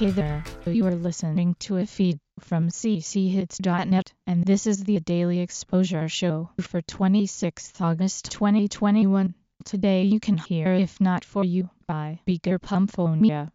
Hey there, you are listening to a feed from cchits.net, and this is the Daily Exposure Show for 26 August 2021. Today you can hear If Not For You by Beaker Pumphonia.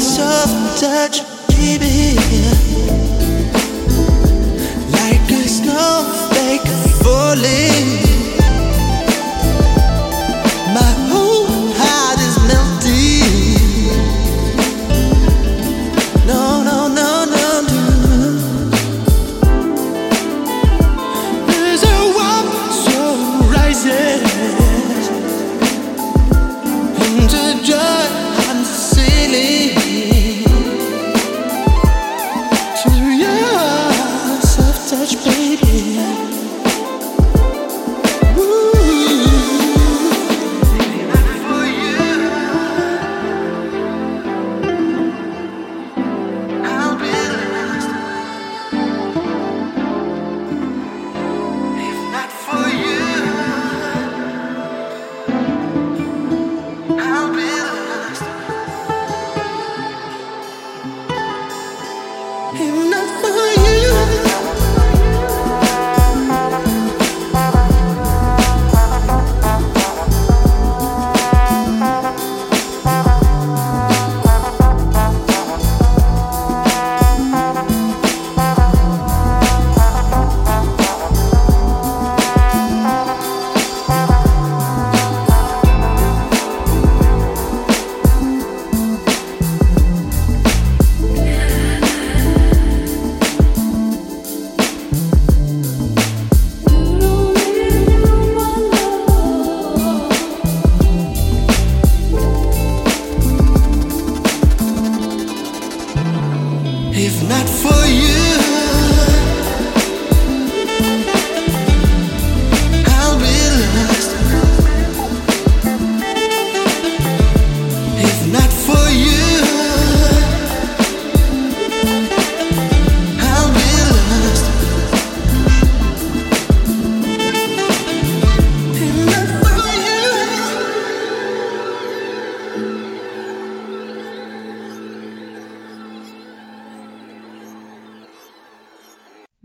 soft touch, baby.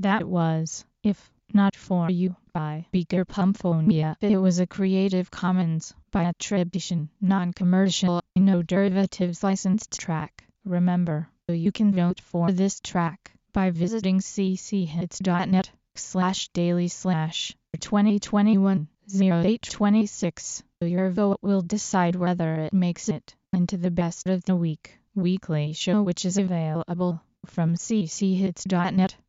that was, if not for you, by Beaker Pumphonia. It was a Creative Commons by attribution, non-commercial, no derivatives licensed track. Remember, you can vote for this track by visiting cchits.net slash daily slash 2021 0826. Your vote will decide whether it makes it into the best of the week. Weekly show which is available from cchits.net